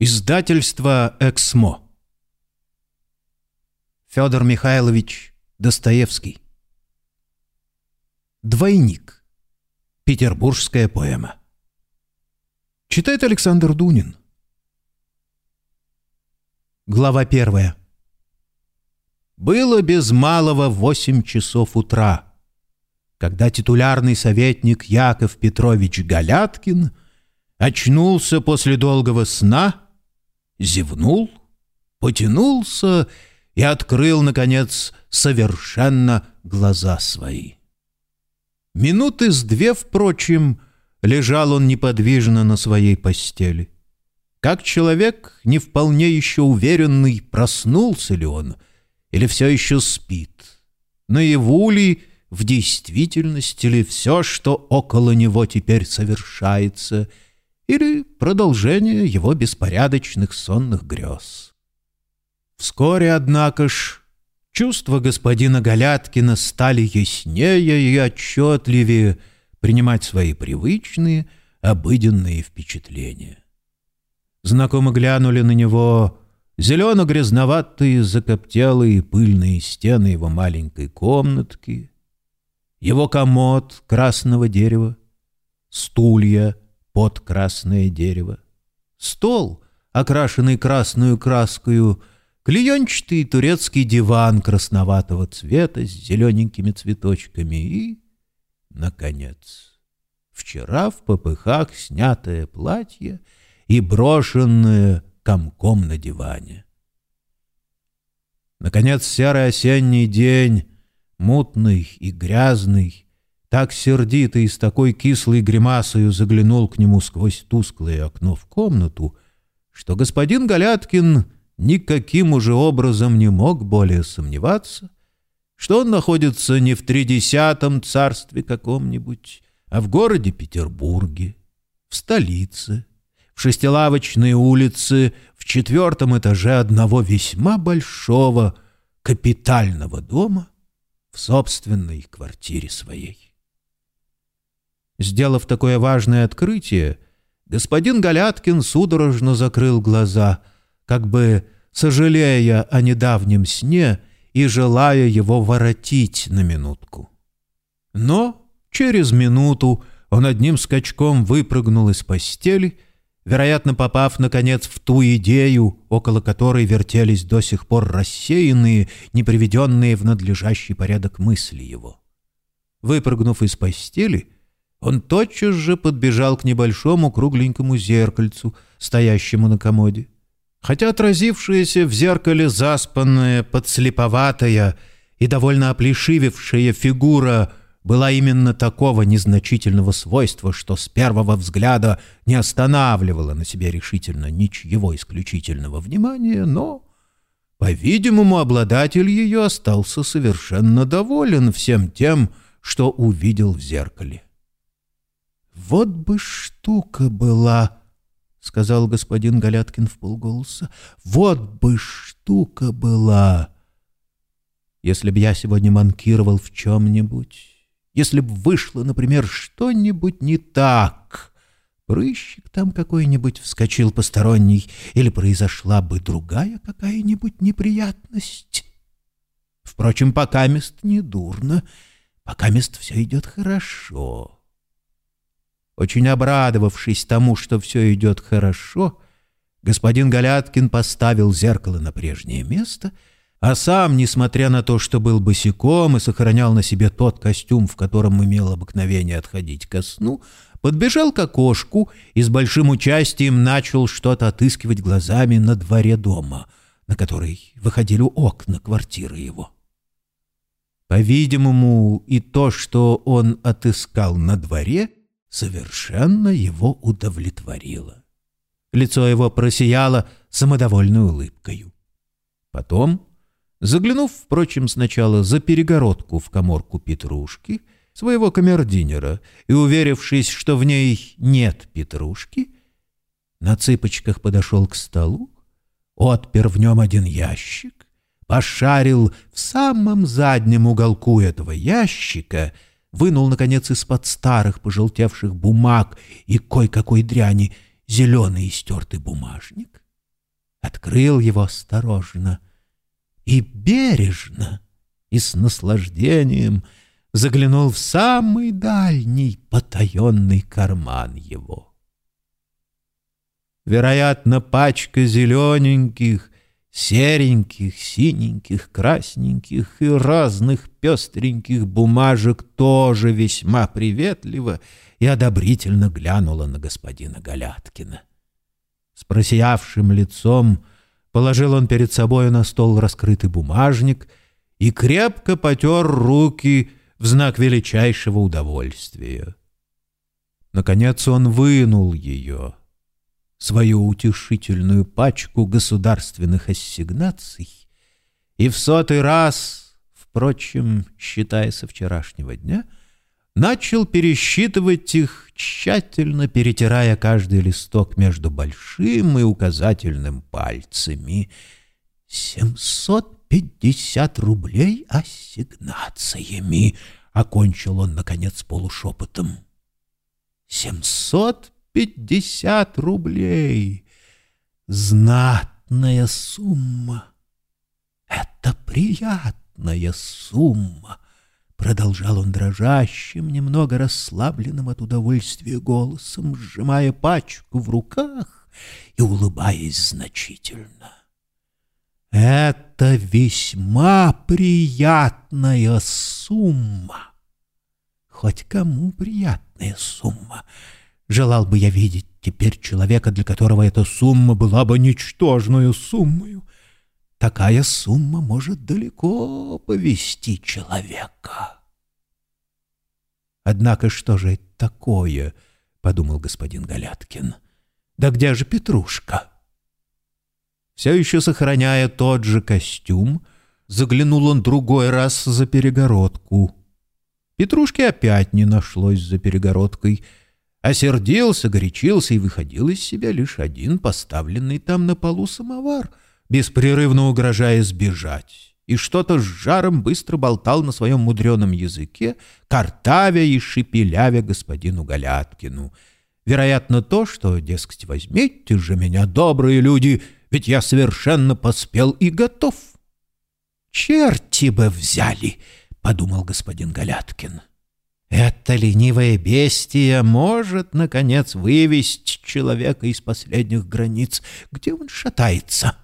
Издательство «Эксмо». Федор Михайлович Достоевский. Двойник. Петербургская поэма. Читает Александр Дунин. Глава первая. Было без малого восемь часов утра, когда титулярный советник Яков Петрович Галяткин очнулся после долгого сна, зевнул, потянулся и открыл, наконец, совершенно глаза свои. Минуты с две, впрочем, лежал он неподвижно на своей постели. Как человек, не вполне еще уверенный, проснулся ли он — или все еще спит? Наяву ли, в действительности ли все, что около него теперь совершается, или продолжение его беспорядочных сонных грез? Вскоре, однако ж, чувства господина Галяткина стали яснее и отчетливее принимать свои привычные, обыденные впечатления. Знакомо глянули на него зелено-грязноватые закоптелые пыльные стены его маленькой комнатки, его комод красного дерева, стулья под красное дерево, стол, окрашенный красную краскою, клеенчатый турецкий диван красноватого цвета с зелененькими цветочками и, наконец, вчера в попыхах снятое платье и брошенное комком на диване. Наконец, серый осенний день, мутный и грязный, так сердито и с такой кислой гримасою заглянул к нему сквозь тусклое окно в комнату, что господин Галяткин никаким уже образом не мог более сомневаться, что он находится не в тридесятом царстве каком-нибудь, а в городе Петербурге, в столице, в шестилавочной улице в четвертом этаже одного весьма большого капитального дома в собственной квартире своей. Сделав такое важное открытие, господин Галяткин судорожно закрыл глаза, как бы сожалея о недавнем сне и желая его воротить на минутку. Но через минуту он одним скачком выпрыгнул из постели — вероятно, попав, наконец, в ту идею, около которой вертелись до сих пор рассеянные, не приведенные в надлежащий порядок мысли его. Выпрыгнув из постели, он тотчас же подбежал к небольшому кругленькому зеркальцу, стоящему на комоде. Хотя отразившаяся в зеркале заспанная, подслеповатая и довольно оплешивевшая фигура — была именно такого незначительного свойства, что с первого взгляда не останавливала на себе решительно ничьего исключительного внимания, но, по-видимому, обладатель ее остался совершенно доволен всем тем, что увидел в зеркале. «Вот бы штука была!» — сказал господин Галяткин в полголоса. «Вот бы штука была! Если б я сегодня манкировал в чем-нибудь...» Если б вышло, например, что-нибудь не так, прыщик там какой-нибудь вскочил посторонний, или произошла бы другая какая-нибудь неприятность. Впрочем, пока мест не дурно, пока мест все идет хорошо. Очень обрадовавшись тому, что все идет хорошо, господин Галяткин поставил зеркало на прежнее место — а сам, несмотря на то, что был босиком и сохранял на себе тот костюм, в котором имел обыкновение отходить ко сну, подбежал к окошку и с большим участием начал что-то отыскивать глазами на дворе дома, на который выходили окна квартиры его. По-видимому, и то, что он отыскал на дворе, совершенно его удовлетворило. Лицо его просияло самодовольной улыбкою. Потом Заглянув, впрочем, сначала за перегородку в коморку Петрушки, своего камердинера, и уверившись, что в ней нет Петрушки, на цыпочках подошел к столу, отпер в нем один ящик, пошарил в самом заднем уголку этого ящика, вынул, наконец, из-под старых пожелтевших бумаг и кой-какой дряни зеленый истертый бумажник, открыл его осторожно и бережно и с наслаждением заглянул в самый дальний потаенный карман его. Вероятно, пачка зелененьких, сереньких, синеньких, красненьких и разных пестреньких бумажек тоже весьма приветливо и одобрительно глянула на господина Галяткина. С просиявшим лицом положил он перед собой на стол раскрытый бумажник и крепко потер руки в знак величайшего удовольствия. Наконец он вынул ее, свою утешительную пачку государственных ассигнаций, и в сотый раз, впрочем, считая со вчерашнего дня, начал пересчитывать их, тщательно перетирая каждый листок между большим и указательным пальцами. «Семьсот пятьдесят рублей ассигнациями!» — окончил он, наконец, полушепотом. «Семьсот пятьдесят рублей! Знатная сумма! Это приятная сумма!» Продолжал он дрожащим, немного расслабленным от удовольствия голосом, сжимая пачку в руках и улыбаясь значительно. «Это весьма приятная сумма!» «Хоть кому приятная сумма!» Желал бы я видеть теперь человека, для которого эта сумма была бы ничтожную суммою. Такая сумма может далеко повести человека. Однако что же это такое, — подумал господин Галяткин. Да где же Петрушка? Все еще сохраняя тот же костюм, заглянул он другой раз за перегородку. Петрушки опять не нашлось за перегородкой. Осердился, горячился и выходил из себя лишь один поставленный там на полу самовар — беспрерывно угрожая сбежать, и что-то с жаром быстро болтал на своем мудреном языке, картавя и шепелявя господину Галяткину. Вероятно, то, что, дескать, возьмите же меня, добрые люди, ведь я совершенно поспел и готов. «Черти бы взяли!» — подумал господин Галяткин. «Это ленивое бестие может, наконец, вывести человека из последних границ, где он шатается».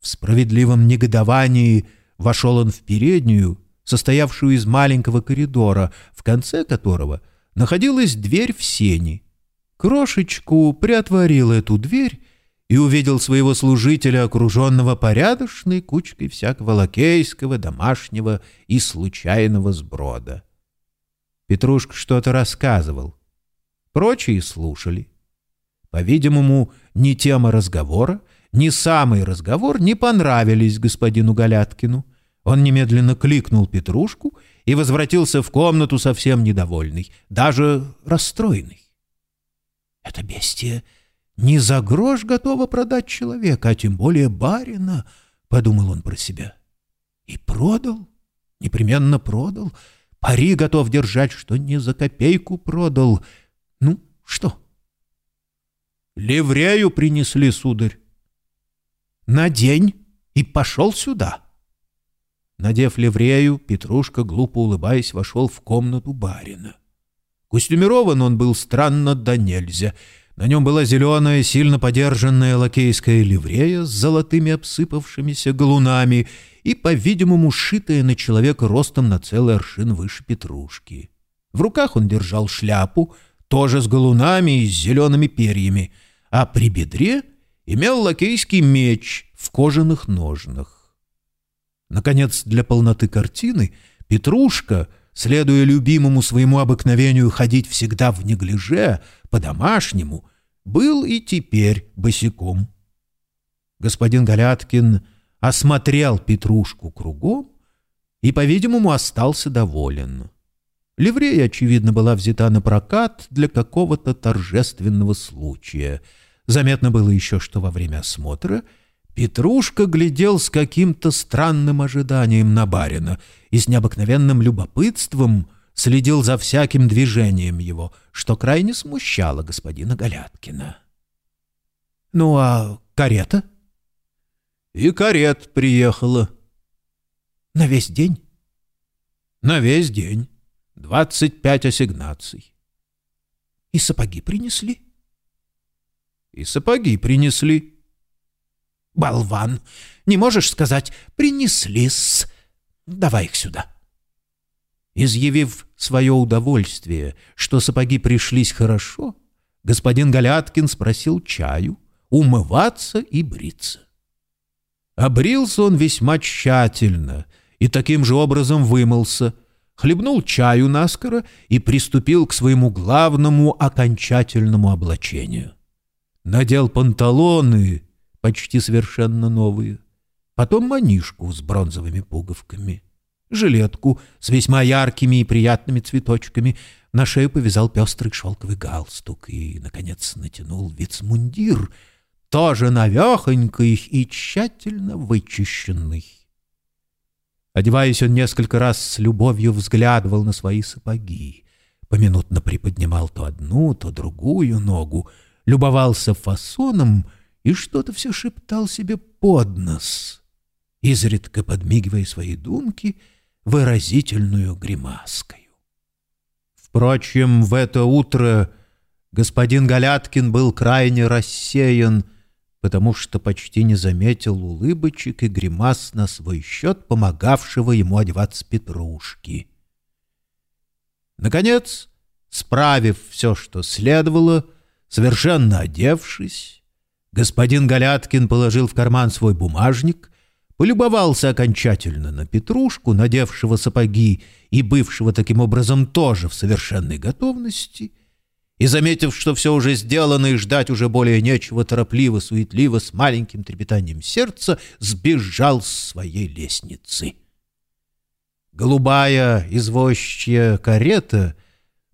В справедливом негодовании вошел он в переднюю, состоявшую из маленького коридора, в конце которого находилась дверь в сени. Крошечку приотворил эту дверь и увидел своего служителя, окруженного порядочной кучкой всякого лакейского, домашнего и случайного сброда. Петрушка что-то рассказывал. Прочие слушали. По-видимому, не тема разговора, ни самый разговор не понравились господину Галяткину. Он немедленно кликнул Петрушку и возвратился в комнату совсем недовольный, даже расстроенный. Это бестие не за грош готово продать человека, а тем более барина, — подумал он про себя. И продал, непременно продал. Пари готов держать, что не за копейку продал. Ну, что? Ливрею принесли, сударь надень и пошел сюда. Надев ливрею, Петрушка, глупо улыбаясь, вошел в комнату барина. Костюмирован он был странно да нельзя. На нем была зеленая, сильно подержанная лакейская ливрея с золотыми обсыпавшимися галунами и, по-видимому, шитая на человека ростом на целый аршин выше Петрушки. В руках он держал шляпу, тоже с галунами и с зелеными перьями, а при бедре имел лакейский меч в кожаных ножнах. Наконец, для полноты картины Петрушка, следуя любимому своему обыкновению ходить всегда в неглиже, по-домашнему, был и теперь босиком. Господин Галяткин осмотрел Петрушку кругом и, по-видимому, остался доволен. Ливрея, очевидно, была взята на прокат для какого-то торжественного случая — Заметно было еще, что во время осмотра Петрушка глядел с каким-то странным ожиданием на барина и с необыкновенным любопытством следил за всяким движением его, что крайне смущало господина Галяткина. «Ну а карета?» И карет приехала. На весь день? На весь день. Двадцать пять ассигнаций. И сапоги принесли? И сапоги принесли. Болван, не можешь сказать «принесли-с». Давай их сюда. Изъявив свое удовольствие, что сапоги пришлись хорошо, господин Галяткин спросил чаю, умываться и бриться. Обрился он весьма тщательно и таким же образом вымылся, хлебнул чаю наскоро и приступил к своему главному окончательному облачению. Надел панталоны, почти совершенно новые, потом манишку с бронзовыми пуговками, жилетку с весьма яркими и приятными цветочками, на шею повязал пестрый шелковый галстук и, наконец, натянул вицмундир — тоже навехонький и тщательно вычищенный. Одеваясь, он несколько раз с любовью взглядывал на свои сапоги, поминутно приподнимал то одну, то другую ногу, любовался фасоном и что-то все шептал себе под нос, изредка подмигивая свои думки выразительную гримаскою. Впрочем, в это утро господин Галяткин был крайне рассеян потому что почти не заметил улыбочек и гримас на свой счет, помогавшего ему одеваться Петрушки. Наконец, справив все, что следовало, совершенно одевшись, господин Галяткин положил в карман свой бумажник, полюбовался окончательно на Петрушку, надевшего сапоги и бывшего таким образом тоже в совершенной готовности — и, заметив, что все уже сделано и ждать уже более нечего, торопливо, суетливо, с маленьким трепетанием сердца, сбежал с своей лестницы. Голубая извозчья карета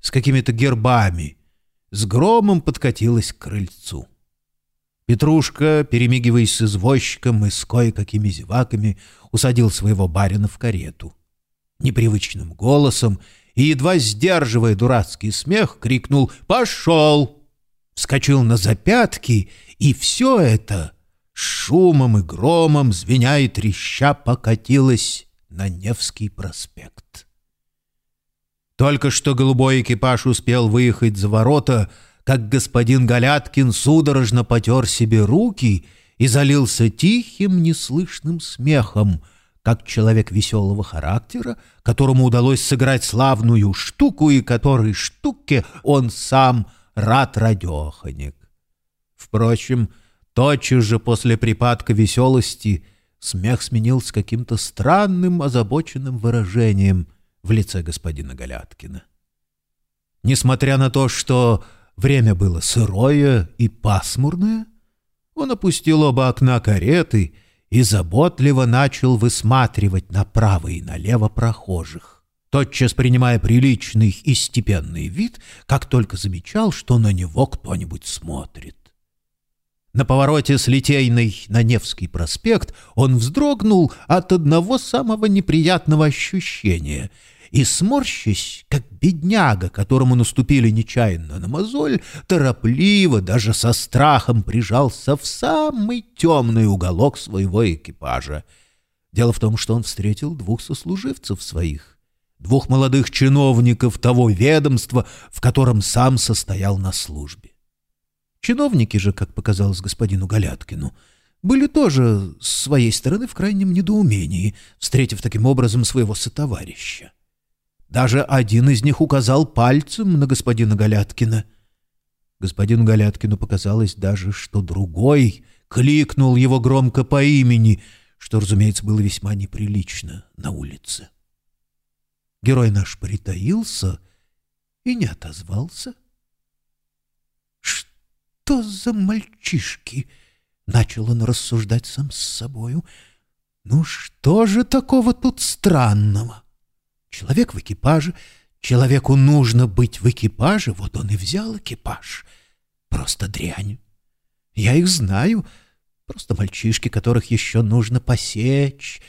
с какими-то гербами с громом подкатилась к крыльцу. Петрушка, перемигиваясь с извозчиком и с кое-какими зеваками, усадил своего барина в карету. Непривычным голосом и, едва сдерживая дурацкий смех, крикнул «Пошел!» Вскочил на запятки, и все это шумом и громом, звеня и треща, покатилось на Невский проспект. Только что голубой экипаж успел выехать за ворота, как господин Галяткин судорожно потер себе руки и залился тихим, неслышным смехом — как человек веселого характера, которому удалось сыграть славную штуку и которой штуке он сам рад радеханик. Впрочем, тотчас же после припадка веселости смех сменился каким-то странным озабоченным выражением в лице господина Галяткина. Несмотря на то, что время было сырое и пасмурное, он опустил оба окна кареты — и заботливо начал высматривать направо и налево прохожих, тотчас принимая приличный и степенный вид, как только замечал, что на него кто-нибудь смотрит. На повороте с Литейной на Невский проспект он вздрогнул от одного самого неприятного ощущения — и, сморщись, как бедняга, которому наступили нечаянно на мозоль, торопливо, даже со страхом прижался в самый темный уголок своего экипажа. Дело в том, что он встретил двух сослуживцев своих, двух молодых чиновников того ведомства, в котором сам состоял на службе. Чиновники же, как показалось господину Галяткину, были тоже с своей стороны в крайнем недоумении, встретив таким образом своего сотоварища. Даже один из них указал пальцем на господина Галяткина. Господину Галяткину показалось даже, что другой кликнул его громко по имени, что, разумеется, было весьма неприлично на улице. Герой наш притаился и не отозвался. «Что за мальчишки?» — начал он рассуждать сам с собою. «Ну что же такого тут странного?» Человек в экипаже. Человеку нужно быть в экипаже, вот он и взял экипаж. Просто дрянь. Я их знаю. Просто мальчишки, которых еще нужно посечь.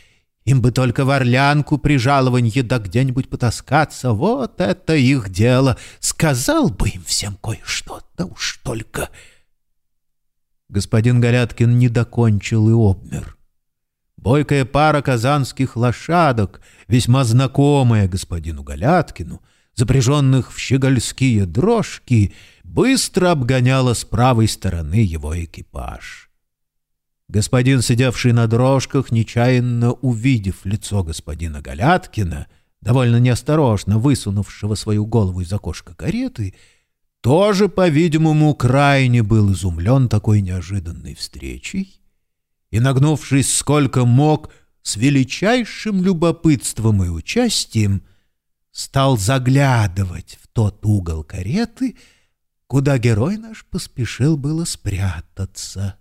Им бы только в орлянку при жалованье да где-нибудь потаскаться. Вот это их дело. Сказал бы им всем кое-что, да уж только... Господин Галяткин не докончил и обмер. бойкая пара казанских лошадок, весьма знакомая господину Галяткину, запряженных в щегольские дрожки, быстро обгоняла с правой стороны его экипаж. Господин, сидевший на дрожках, нечаянно увидев лицо господина Галяткина, довольно неосторожно высунувшего свою голову из окошка кареты, тоже, по-видимому, крайне был изумлен такой неожиданной встречей и, нагнувшись сколько мог, с величайшим любопытством и участием, стал заглядывать в тот угол кареты, куда герой наш поспешил было спрятаться.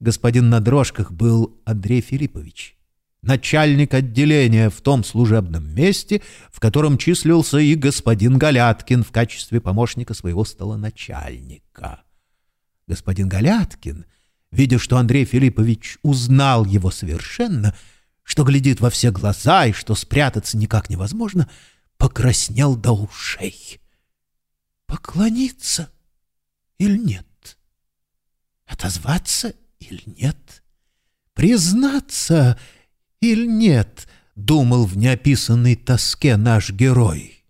Господин на дрожках был Андрей Филиппович, начальник отделения в том служебном месте, в котором числился и господин Галяткин в качестве помощника своего столоначальника. Господин Галяткин, видя, что Андрей Филиппович узнал его совершенно, что глядит во все глаза и что спрятаться никак невозможно, покраснел до ушей. Поклониться или нет? Отозваться или нет? Признаться или нет, думал в неописанной тоске наш герой.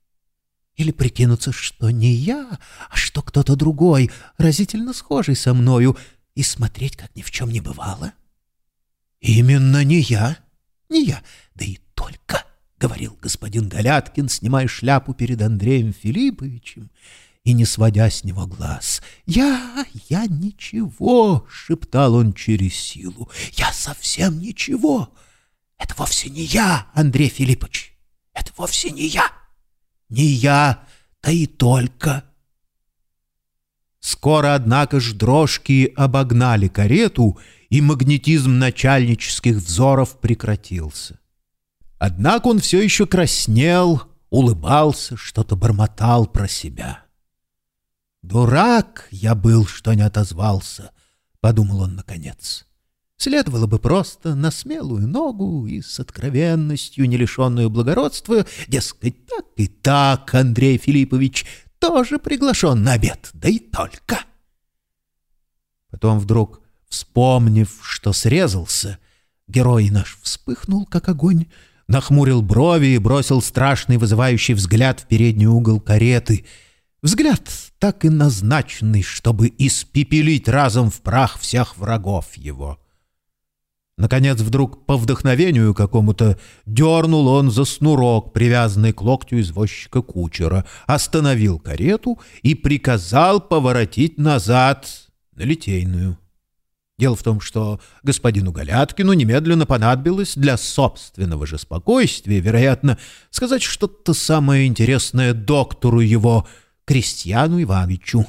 Или прикинуться, что не я, а что кто-то другой, разительно схожий со мною, и смотреть, как ни в чем не бывало? Именно не я, не я, да и только, — говорил господин Галяткин, снимая шляпу перед Андреем Филипповичем, — и не сводя с него глаз. «Я... я ничего!» — шептал он через силу. «Я совсем ничего! Это вовсе не я, Андрей Филиппович! Это вовсе не я! Не я, да и только!» Скоро, однако ж, дрожки обогнали карету, и магнетизм начальнических взоров прекратился. Однако он все еще краснел, улыбался, что-то бормотал про себя. «Дурак я был, что не отозвался», — подумал он наконец. Следовало бы просто на смелую ногу и с откровенностью, не лишенную благородства, дескать, так и так, Андрей Филиппович, тоже приглашен на обед, да и только. Потом вдруг, вспомнив, что срезался, герой наш вспыхнул, как огонь, нахмурил брови и бросил страшный вызывающий взгляд в передний угол кареты — Взгляд так и назначенный, чтобы испепелить разом в прах всех врагов его. Наконец, вдруг по вдохновению какому-то дернул он за снурок, привязанный к локтю извозчика кучера, остановил карету и приказал поворотить назад на Литейную. Дело в том, что господину Галяткину немедленно понадобилось для собственного же спокойствия, вероятно, сказать что-то самое интересное доктору его — Крестьяну Ивановичу.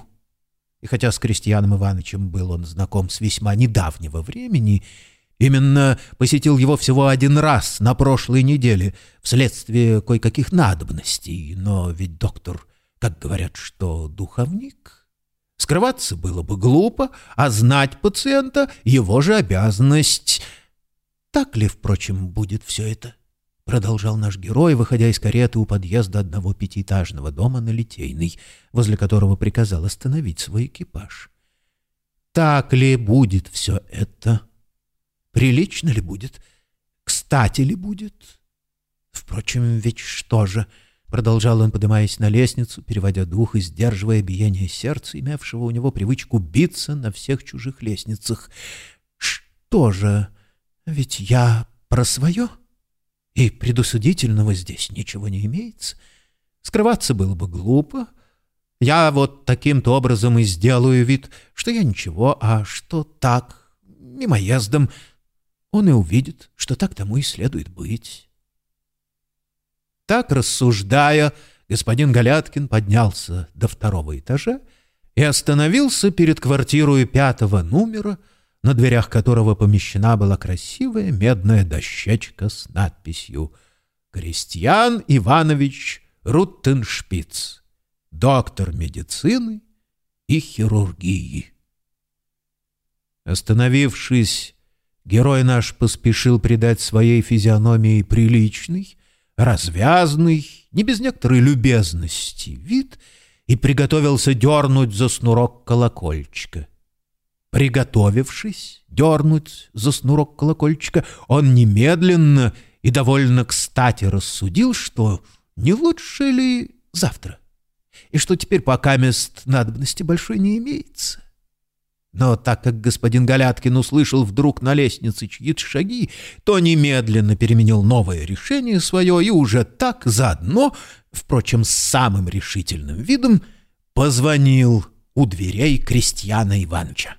И хотя с Крестьяном Ивановичем был он знаком с весьма недавнего времени, именно посетил его всего один раз на прошлой неделе вследствие кое-каких надобностей, но ведь доктор, как говорят, что духовник... Скрываться было бы глупо, а знать пациента — его же обязанность. Так ли, впрочем, будет все это? Продолжал наш герой, выходя из кареты у подъезда одного пятиэтажного дома на Литейной, возле которого приказал остановить свой экипаж. Так ли будет все это? Прилично ли будет? Кстати ли будет? Впрочем, ведь что же... Продолжал он, поднимаясь на лестницу, переводя дух и сдерживая биение сердца, имевшего у него привычку биться на всех чужих лестницах. «Что же? Ведь я про свое?» И предусудительного здесь ничего не имеется. Скрываться было бы глупо. Я вот таким-то образом и сделаю вид, что я ничего, а что так, мимоездом. Он и увидит, что так тому и следует быть. Так рассуждая, господин Галяткин поднялся до второго этажа и остановился перед квартирой пятого номера, на дверях которого помещена была красивая медная дощечка с надписью «Крестьян Иванович Руттеншпиц, доктор медицины и хирургии». Остановившись, герой наш поспешил придать своей физиономии приличный, развязный, не без некоторой любезности вид и приготовился дернуть за снурок колокольчика. Приготовившись дернуть за снурок колокольчика, он немедленно и довольно кстати рассудил, что не лучше ли завтра, и что теперь пока мест надобности большой не имеется. Но так как господин Галяткин услышал вдруг на лестнице чьи-то шаги, то немедленно переменил новое решение свое и уже так заодно, впрочем, с самым решительным видом, позвонил у дверей Крестьяна Ивановича.